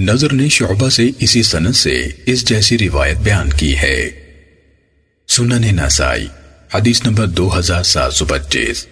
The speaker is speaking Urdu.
نظر نے شعبہ سے اسی سنت سے اس جیسی روایت بیان کی ہے۔ سنن نسائی، حدیث نمبر دو ہزار سات سو پچیس۔